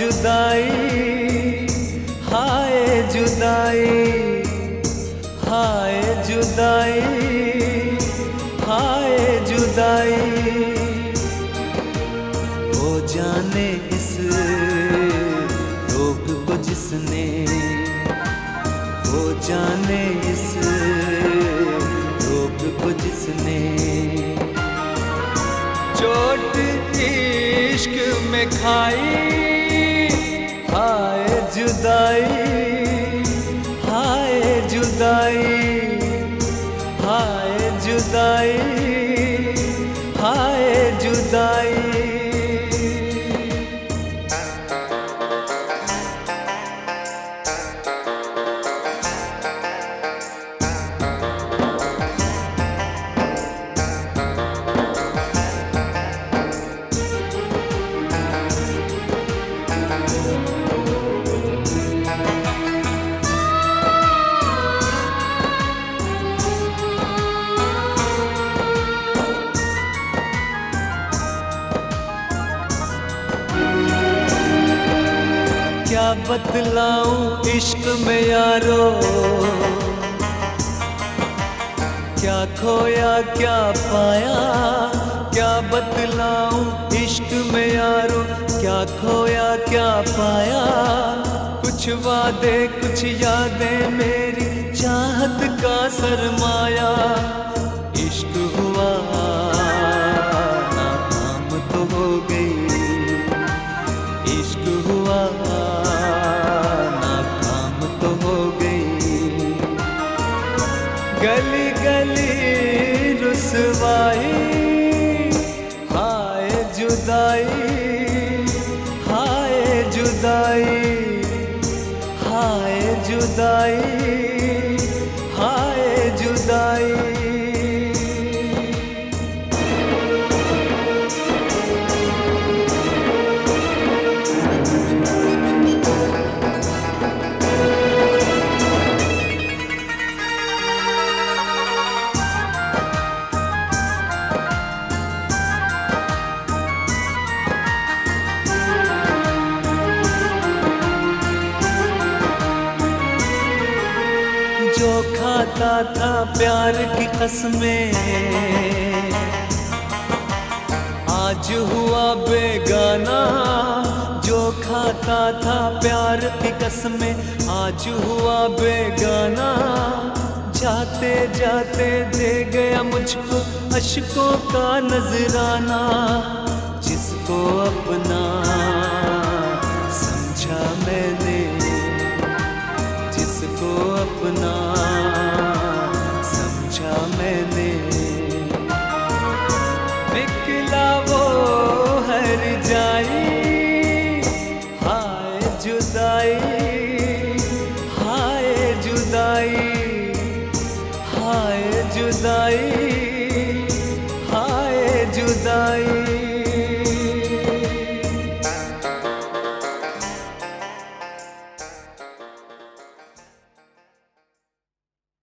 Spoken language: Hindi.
जुदाई, हाय जुदाई हाय जुदाई हाय जुदाई। वो जाने इस रोग को जिसने वो जाने इस रोग को जिसने। चोट इश्क में खाई जुदाई बतलाऊं इश्क में यारो। क्या खोया, क्या पाया, क्या बतलाऊं इश्क में यारो। क्या खोया, क्या पाया, कुछ वादे, कुछ यादें मेरी चाहत का सरमाया। गली गली रुसवाई हाय जुदाई हाय जुदाई हाय जुदाई। जो खाता था प्यार की कसमें। आज हुआ बेगाना, जो खाता था प्यार की कसमें। आज हुआ बेगाना, जाते जाते दे गया मुझको अशकों का नजराना। जिसको अपना जुदाई हाय जुदाई हाय जुदाई हाय जुदाई।